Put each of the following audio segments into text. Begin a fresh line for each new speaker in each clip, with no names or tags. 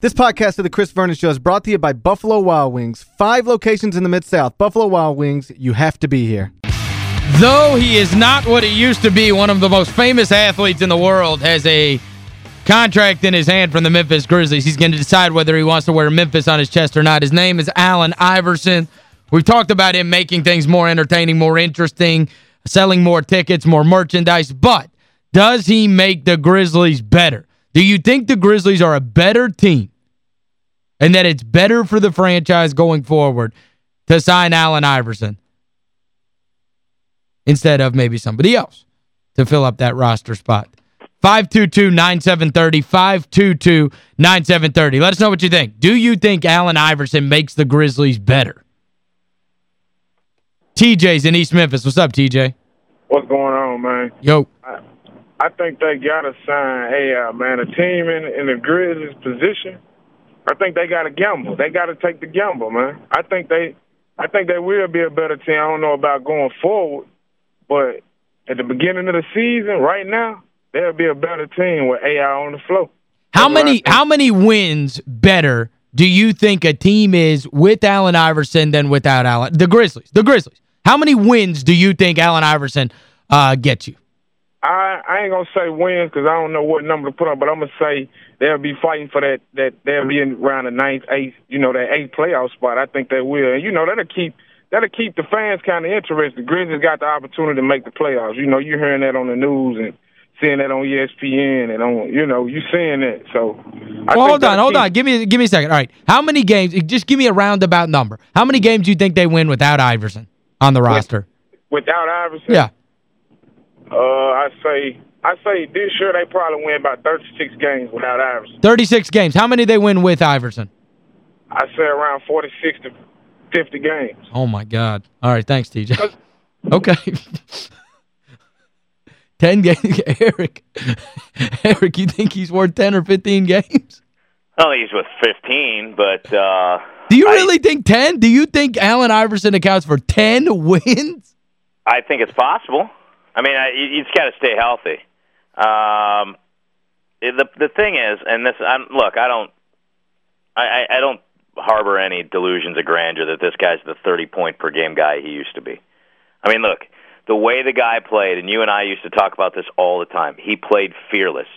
This podcast of the Chris Vernon Show is brought to you by Buffalo Wild Wings. Five locations in the Mid-South. Buffalo Wild Wings, you have to be here.
Though he is not what he used to be, one of the most famous athletes in the world has a contract in his hand from the Memphis Grizzlies. He's going to decide whether he wants to wear Memphis on his chest or not. His name is Allen Iverson. We've talked about him making things more entertaining, more interesting, selling more tickets, more merchandise. But does he make the Grizzlies better? Do you think the Grizzlies are a better team and that it's better for the franchise going forward to sign Allen Iverson instead of maybe somebody else to fill up that roster spot? 522-9730, 522-9730. Let us know what you think. Do you think Allen Iverson makes the Grizzlies better? TJ's in East Memphis. What's up, TJ?
What's going on, man?
Yo.
I think they got to sign hey, uh, man, a team in, in the Grizzlies position. I think they got to gamble. They got to take the gamble, man. I think they I think they will be a better team. I don't know about going forward, but at the beginning of the season, right now, they'll be a better team with AI on the floor.
How many how many wins better do you think a team is with Allen Iverson than without Allen? The Grizzlies. The Grizzlies. How many wins do you think Allen Iverson uh, gets you?
I, I ain't gonna say wins because I don't know what number to put on, but I'm gonna say they'll be fighting for that that they'll be in around the ninth, eighth, you know, that eighth playoff spot. I think they will, and you know that'll keep that'll keep the fans kind of interested. The Grizzlies got the opportunity to make the playoffs. You know, you're hearing that on the news and seeing that on ESPN and on you know you seeing that. So
well, hold on, hold on. Give me give me a second. All right, how many games? Just give me a roundabout number. How many games do you think they win without Iverson on the roster?
Without Iverson?
Yeah.
Uh, I say I say this year they probably win about 36 games without Iverson.
36 games. How many they win with Iverson?
I say around 46 to 50 games.
Oh, my God. All right, thanks, TJ. Okay. 10 games. Eric, Eric, you think he's worth 10 or 15 games?
Well, he's with 15, but... Uh,
Do you really I, think 10? Do you think Allen Iverson accounts for 10 wins?
I think it's possible. I mean, I, you, you just got to stay healthy. Um, the the thing is, and this, I'm, look, I don't, I, I don't harbor any delusions of grandeur that this guy's the 30 point per game guy he used to be. I mean, look, the way the guy played, and you and I used to talk about this all the time. He played fearless,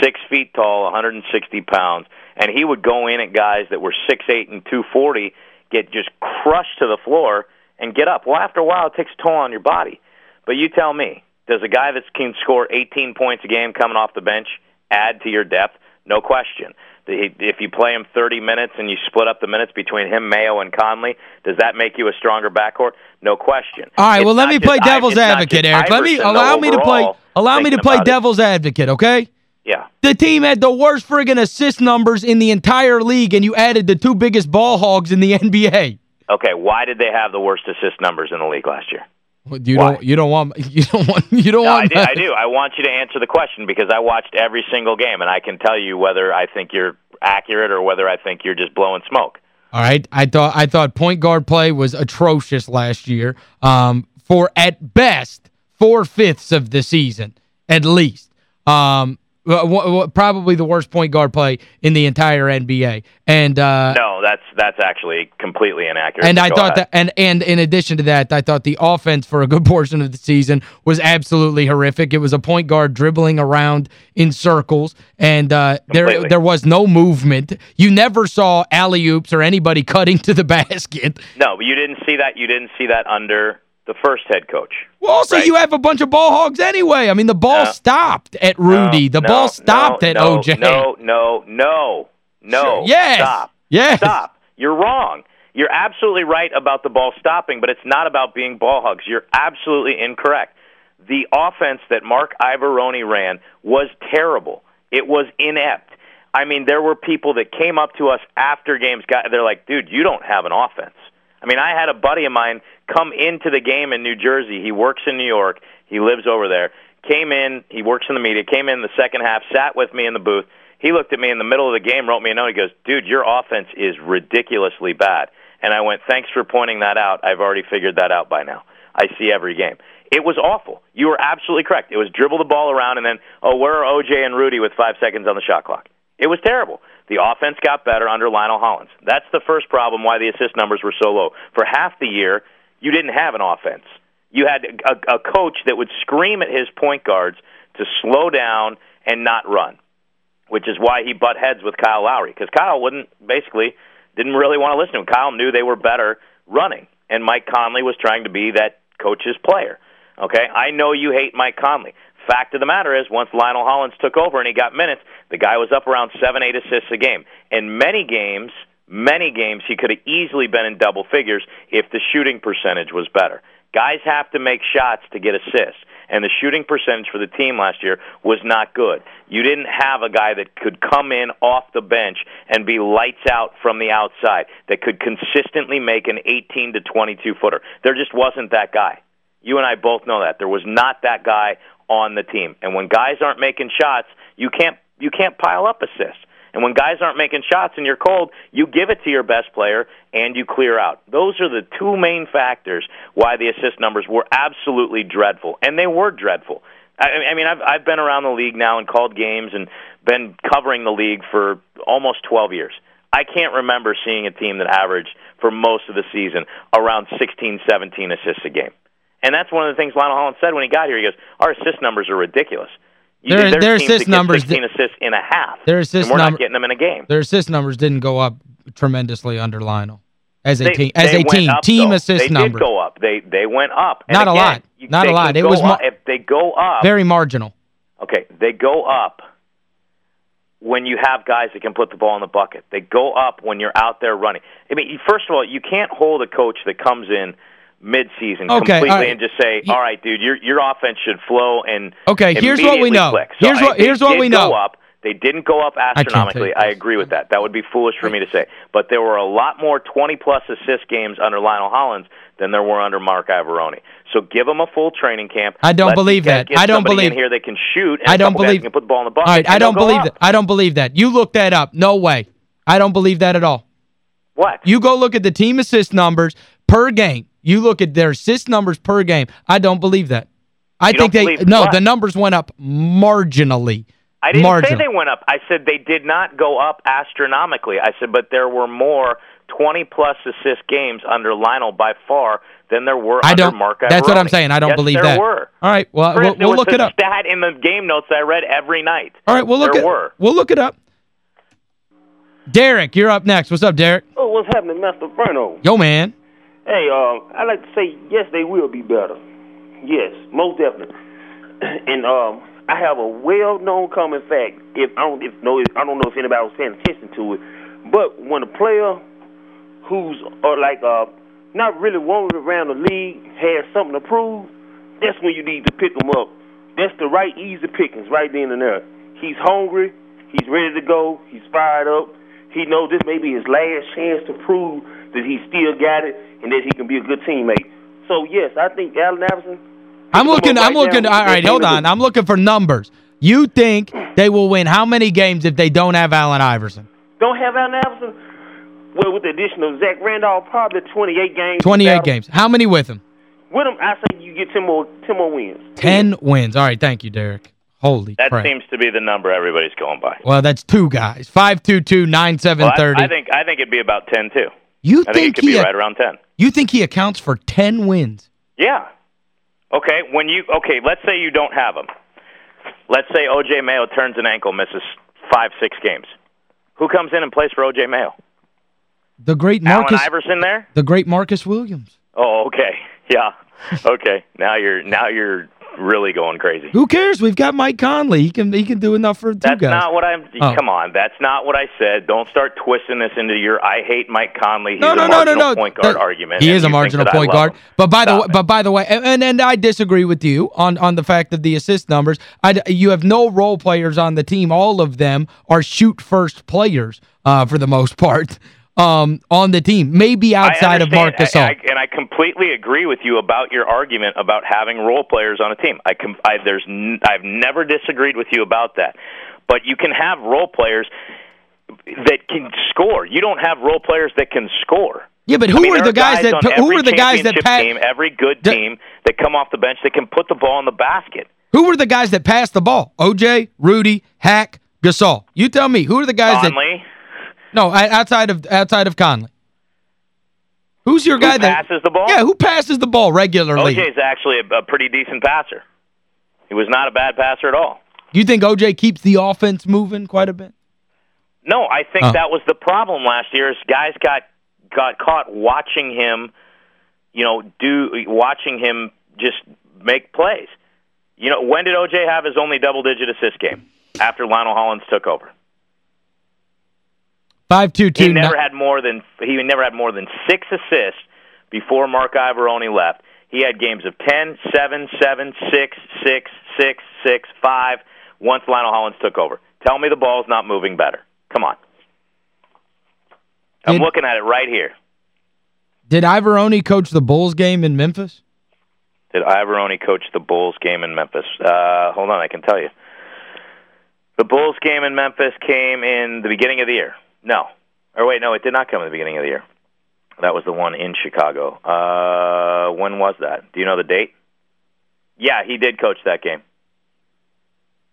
six feet tall, 160 pounds, and he would go in at guys that were six eight and 240, get just crushed to the floor, and get up. Well, after a while, it takes a toll on your body. But you tell me, does a guy that can score 18 points a game coming off the bench add to your depth? No question. If you play him 30 minutes and you split up the minutes between him, Mayo, and Conley, does that make you a stronger backcourt? No question.
All right, it's well, let me play devil's advocate, Eric. Let me allow me to play allow me to play devil's it. advocate, okay?
Yeah.
The team had the worst friggin' assist numbers in the entire league, and you added the two biggest ball hogs in the NBA.
Okay, why did they have the worst assist numbers in the league last year?
You Why? don't you don't want you don't want you don't
no,
want
I do, I do. I want you to answer the question because I watched every single game and I can tell you whether I think you're accurate or whether I think you're just blowing smoke.
All right. I thought I thought point guard play was atrocious last year. Um for at best four-fifths of the season at least. Um probably the worst point guard play in the entire NBA. And uh
No, that's that's actually completely inaccurate.
And I thought ahead. that and and in addition to that, I thought the offense for a good portion of the season was absolutely horrific. It was a point guard dribbling around in circles and uh there there was no movement. You never saw alley-oops or anybody cutting to the basket.
No, but you didn't see that you didn't see that under the first head coach.
Well, also,
right?
you have a bunch of ball hogs anyway. I mean, the ball no. stopped at Rudy.
No,
the ball stopped
no,
at OJ.
No, no, no, no.
Sure. Yes.
Stop.
Yes.
Stop. You're wrong. You're absolutely right about the ball stopping, but it's not about being ball hogs. You're absolutely incorrect. The offense that Mark Iavaroni ran was terrible. It was inept. I mean, there were people that came up to us after games. Got, they're like, dude, you don't have an offense. I mean, I had a buddy of mine come into the game in New Jersey. He works in New York. He lives over there. Came in. He works in the media. Came in the second half. Sat with me in the booth. He looked at me in the middle of the game, wrote me a note. He goes, "Dude, your offense is ridiculously bad." And I went, "Thanks for pointing that out. I've already figured that out by now. I see every game." It was awful. You were absolutely correct. It was dribble the ball around and then, oh, where are OJ and Rudy with five seconds on the shot clock? It was terrible. The offense got better under Lionel Hollins. That's the first problem why the assist numbers were so low. For half the year, you didn't have an offense. You had a, a coach that would scream at his point guards to slow down and not run, which is why he butt heads with Kyle Lowry because Kyle wouldn't basically didn't really want to listen to him. Kyle knew they were better running, and Mike Conley was trying to be that coach's player. Okay, I know you hate Mike Conley. Fact of the matter is, once Lionel Hollins took over and he got minutes, the guy was up around seven, eight assists a game. In many games, many games, he could have easily been in double figures if the shooting percentage was better. Guys have to make shots to get assists, and the shooting percentage for the team last year was not good. You didn't have a guy that could come in off the bench and be lights out from the outside, that could consistently make an 18 to 22 footer. There just wasn't that guy. You and I both know that. There was not that guy on the team. And when guys aren't making shots, you can't you can't pile up assists. And when guys aren't making shots and you're cold, you give it to your best player and you clear out. Those are the two main factors why the assist numbers were absolutely dreadful, and they were dreadful. I, I mean, I've I've been around the league now and called games and been covering the league for almost 12 years. I can't remember seeing a team that averaged for most of the season around 16, 17 assists a game. And that's one of the things Lionel Hollins said when he got here. He goes, "Our assist numbers are ridiculous."
You, their, their assist numbers
16 assists in a half.
Their assist
and we're
not
getting them in a game.
Their assist numbers didn't go up tremendously under Lionel as a
they,
team. As
a
team,
up,
team
though.
assist
they
number.
They did go up. They they went up. And
Not
again,
a lot.
You,
Not a lot. It was
up, if they go up.
Very marginal.
Okay, they go up when you have guys that can put the ball in the bucket. They go up when you're out there running. I mean, first of all, you can't hold a coach that comes in mid-season
okay,
completely
right.
and just say, "All right, dude, your your offense should flow." And
okay, here's what we know.
Click. So
here's what here's what we know.
Up. They didn't go up astronomically. I, I, agree with that. That would be foolish for me to say. But there were a lot more 20-plus assist games under Lionel Hollins than there were under Mark Iavaroni. So give them a full training camp.
I don't
Let
believe that. I don't believe
in here they can shoot. And
I don't
believe can put the ball in the bucket.
All right, I don't believe that. I don't believe that. You look that up. No way. I don't believe that at all.
What?
You go look at the team assist numbers per game. You look at their assist numbers per game. I don't believe that. I
you
think they no,
what?
the numbers went up marginally.
I didn't
Marginal.
say they went up. I said they did not go up astronomically. I said but there were more 20 plus assist games under Lionel by far than there were
I
under
don't,
Mark
That's what I'm saying. I don't
yes,
believe
there
that.
Were.
All right, well
Chris,
we'll, we'll look
it
up.
stat in the game notes I read every night.
All right, we'll look
there
it.
Were.
We'll look it up. Derek, you're up next. What's up, Derek?
Oh, what's happening, Master Verno?
Yo, man.
Hey, uh, I like to say yes, they will be better. Yes, most definitely. and um, I have a well-known common fact. If I don't, if no, if, I don't know if anybody was paying attention to it, but when a player who's or like uh not really wanted around the league has something to prove, that's when you need to pick him up. That's the right easy pickings right then and there. He's hungry. He's ready to go. He's fired up. He knows this may be his last chance to prove that he still got it and that he can be a good teammate. So yes, I think Allen Iverson.
I'm looking.
right
I'm looking. All right, hold on. I'm looking for numbers. You think they will win how many games if they don't have Allen Iverson?
Don't have Allen Iverson. Well, with the addition of Zach Randolph, probably 28 games.
28 games. How many with him?
With him, I say you get 10 more, 10 more wins.
10 wins. All right, thank you, Derek. Holy
That
crap.
seems to be the number everybody's going by.
Well, that's two guys. 522-9730.
Well, I, I think I think it'd be about 10 too.
You
I think
think
it could
he
be right around 10.
You think he accounts for 10 wins?
Yeah. Okay, when you okay, let's say you don't have him. Let's say O.J. Mayo turns an ankle, misses five, six games. Who comes in and plays for O.J. Mayo?
The great Marcus
Allen Iverson there?
The great Marcus Williams.
Oh, okay. Yeah. Okay. now you're now you're really going crazy.
Who cares? We've got Mike Conley. He can he can do enough for two
That's
guys.
not what I'm
Oh.
Come on, that's not what I said. Don't start twisting this into your I hate Mike Conley. He's
no, no,
a
no,
marginal
no, no.
point guard
That-
argument.
He is a marginal point guard.
him.
But by the way,
it.
but by the way, and and I disagree with you on on the fact of the assist numbers. I you have no role players on the team. All of them are shoot first players uh, for the most part um, on the team. Maybe outside of
I
Marc Gasol.
I, I, and I completely agree with you about your argument about having role players on a team. I, com- I there's n- I've never disagreed with you about that. But you can have role players that can score. You don't have role players that can score.
yeah, but who
I mean,
are the guys,
guys
that who are the guys that pass
team, every good team that come off the bench that can put the ball in the basket?
Who were the guys that passed the ball? OJ, Rudy, Hack, Gasol. You tell me. Who are the guys
Conley.
that No, outside of outside of Conley. Who's your
who
guy that
passes the ball?
Yeah, who passes the ball regularly?
OJ's actually a, a pretty decent passer. He was not a bad passer at all.
Do you think OJ keeps the offense moving quite a bit?
No, I think
Oh.
that was the problem last year. Is guys got got caught watching him, you know, do watching him just make plays. You know, when did OJ have his only double digit assist game? After Lionel Hollins took over.
Five two two.
He never had more than he never had more than 6 assists before Mark Iavaroni left. He had games of 10, 7, 7, 6, 6, 6, 6, 5 once Lionel Hollins took over. Tell me the ball's not moving better. Come on. I'm
Did-
looking at it right here.
Did Iavaroni coach the Bulls game in Memphis?
Did Iavaroni coach the Bulls game in Memphis? Uh, hold on, I can tell you. The Bulls game in Memphis came in the beginning of the year. No. Or wait, no, it did not come in the beginning of the year. That was the one in Chicago. Uh, when was that? Do you know the date? Yeah, he did coach that game.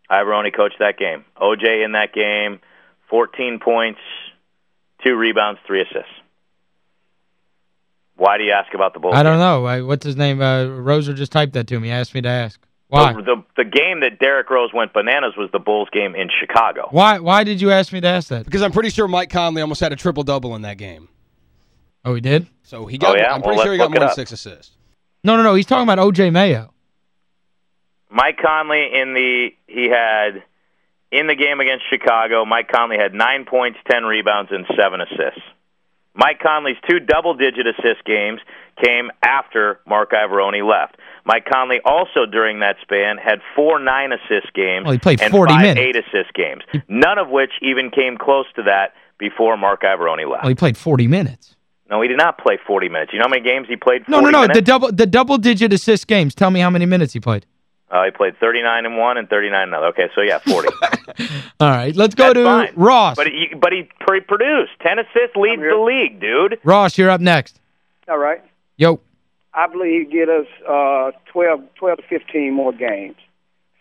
Iavaroni coached that game. OJ in that game, 14 points, two rebounds, three assists. Why do you ask about the Bulls?
I don't
game?
know. I, what's his name? Uh, Roser just typed that to me. asked me to ask. Why?
The, the the game that Derrick Rose went bananas was the Bulls game in Chicago.
Why why did you ask me to ask that?
Because I'm pretty sure Mike Conley almost had a triple-double in that game.
Oh, he did?
So he got
Oh, yeah?
I'm pretty
Well,
sure he got more than six assists.
No, no, no. He's talking about O.J. Mayo.
Mike Conley in the he had in the game against Chicago. Mike Conley had nine points, ten rebounds, and seven assists. Mike Conley's two double-digit assist games came after Mark Iavaroni left. Mike Conley also during that span had four nine-assist games
Well, he played
and
40
five
minutes.
eight-assist games, none of which even came close to that before Mark Iavaroni left.
Well, he played 40 minutes.
No, he did not play 40 minutes. You know how many games he played 40
No, no, no.
minutes?
The double the double digit assist games. Tell me how many minutes he played.
Uh, he played 39 in one and 39 in another. Okay, so yeah, 40.
All right. Let's go
That's
to
fine.
Ross.
but he but he pre- produced 10 assists leads the league, dude.
Ross, you're up next.
All right.
Yo.
I believe he'd get us uh, 12, 12 to 15 more games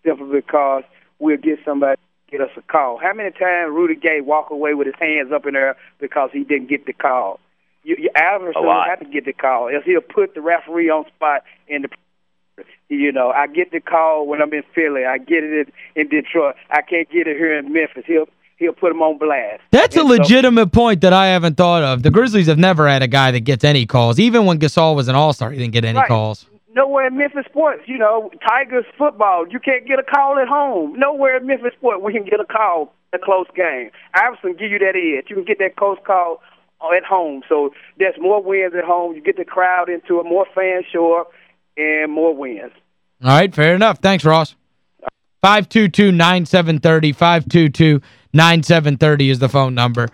simply because we'll get somebody to get us a call. How many times Rudy Gay walk away with his hands up in the air because he didn't get the call? You, you Iverson
A lot.
will have to get the call. Else he'll put the referee on spot in the you know, I get the call when I'm in Philly. I get it in, in Detroit. I can't get it here in Memphis. He'll he'll put him on blast.
That's a
And so-
legitimate point that I haven't thought of. The Grizzlies have never had a guy that gets any calls. Even when Gasol was an all-star, he didn't get any
Right.
calls.
Nowhere in Memphis sports, you know, Tigers football, you can't get a call at home. Nowhere in Memphis sports we can get a call in a close game. Iverson give you that edge. You can get that close call at home. So there's more wins at home. You get the crowd into it, more fans show up, and more wins.
All right, fair enough. Thanks, Ross. 522-9730, 522-9730 is the phone number.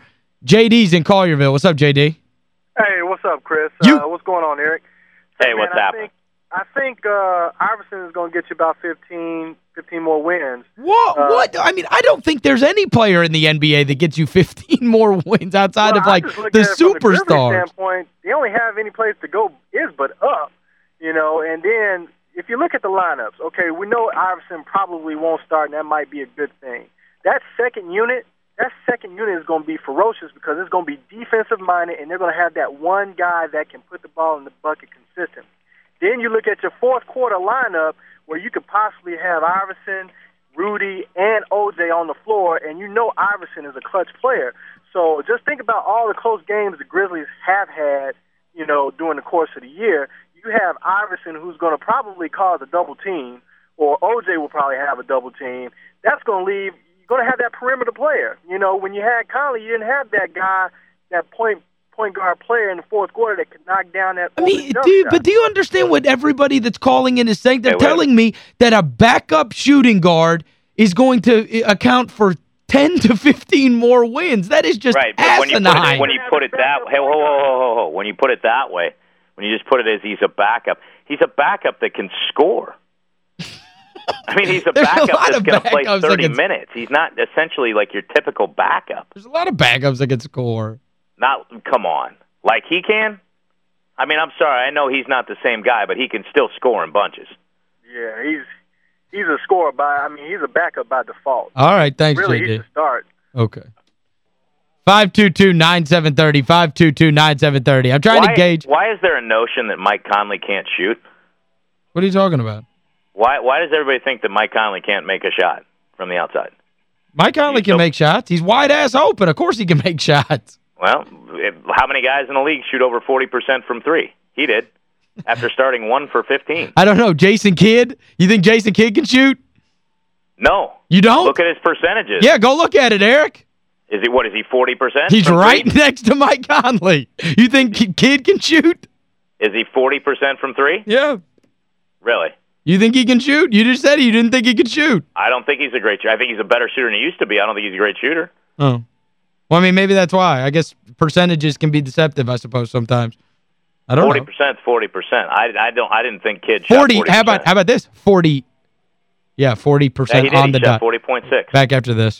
JD's in Collierville. What's up, JD?
Hey, what's up, Chris?
You-
Uh, what's going on, Eric?
Hey,
man,
what's
I
happening?
Think, I think uh, Iverson is going to get you about 15, 15 more wins.
What?
Uh,
what? I mean, I don't think there's any player in the NBA that gets you 15 more wins outside
Well,
of, like, the
at it from the Grizzlies standpoint, they only have any place to go is but up, you know. And then if you look at the lineups, okay, we know Iverson probably won't start, and that might be a good thing. That second unit, that second unit is going to be ferocious because it's going to be defensive minded, and they're going to have that one guy that can put the ball in the bucket consistently. Then you look at your fourth quarter lineup where you could possibly have Iverson, Rudy, and OJ on the floor, and you know Iverson is a clutch player. So just think about all the close games the Grizzlies have had, you know, during the course of the year. You have Iverson who's going to probably cause a double team, or OJ will probably have a double team. That's going to leave. You're going to have that perimeter player. You know, when you had Conley, you didn't have that guy, that point point guard player in the fourth quarter that could knock down that.
I mean,
jump
dude,
shot.
but do you understand what everybody that's calling in is saying? They're
Hey,
telling me that a backup shooting guard is going to uh, account for 10 to 15 more wins. That is just
Right, but when you put
asinine.
it, when you put it that hey, ho, ho, ho, ho, ho, when you put it that way, when you just put it as he's a backup, he's a backup that can score. I mean, he's a
There's a
backup that's going to play 30
can-
minutes. He's not essentially like your typical backup.
There's a lot of backups that can score.
Not come on, like he can. I mean, I'm sorry, I know he's not the same guy, but he can still score in bunches.
Yeah, he's he's a scorer by. I mean, he's a backup by default.
All right, thanks,
really,
JD.
he's a start.
Okay. 522-9730, 522-9730. I'm trying
why,
to gauge.
Why is there a notion that Mike Conley can't shoot?
What are you talking about?
Why Why does everybody think that Mike Conley can't make a shot from the outside?
Mike Conley can make shots. He's wide-ass open. Of course he can make shots.
Well, if, how many guys in the league shoot over 40% from three? He did, after starting one for 15.
I don't know. Jason Kidd? You think Jason Kidd can shoot?
No.
You don't?
Look at his percentages.
Yeah, go look at it, Eric.
Is he what is he 40%?
He's right
three?
next to Mike Conley. You think Kidd can shoot?
Is he 40% from 3?
Yeah.
Really?
You think he can shoot? You just said you didn't think he could shoot.
I don't think he's a great shooter. I think he's a better shooter than he used to be. I don't think he's a great shooter.
Oh. Well, I mean, maybe that's why. I guess percentages can be deceptive, I suppose, sometimes. I don't
40%
know.
is 40%. I I don't I didn't think shot
40.
40%.
How about how about this? 40. Yeah, 40%
Yeah,
on the dot.
40.6.
Back after this.